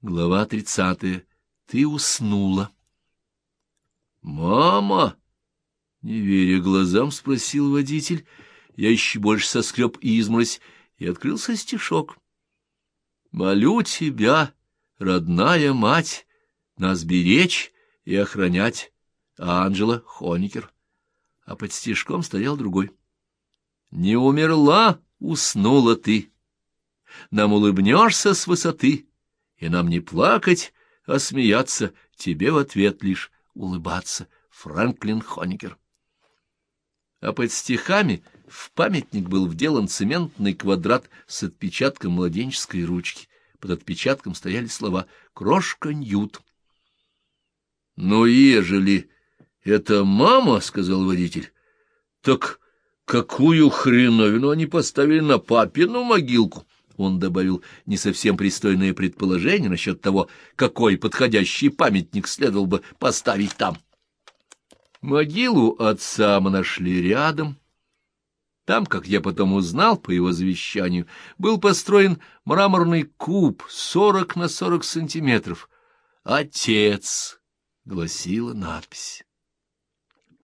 Глава тридцатая. Ты уснула. «Мама!» — не веря глазам, спросил водитель. Я еще больше соскреб изморозь, и открылся стишок. «Молю тебя, родная мать, нас беречь и охранять». Анжела Хоникер. А под стишком стоял другой. «Не умерла, уснула ты. Нам улыбнешься с высоты» и нам не плакать, а смеяться, тебе в ответ лишь улыбаться. Франклин Хоникер. А под стихами в памятник был вделан цементный квадрат с отпечатком младенческой ручки. Под отпечатком стояли слова «Крошка Ньют». «Ну, ежели это мама, — сказал водитель, — так какую хреновину они поставили на папину могилку?» Он добавил не совсем пристойное предположение насчет того, какой подходящий памятник следовало бы поставить там. Могилу отца мы нашли рядом. Там, как я потом узнал по его завещанию, был построен мраморный куб сорок на сорок сантиметров. «Отец!» — гласила надпись.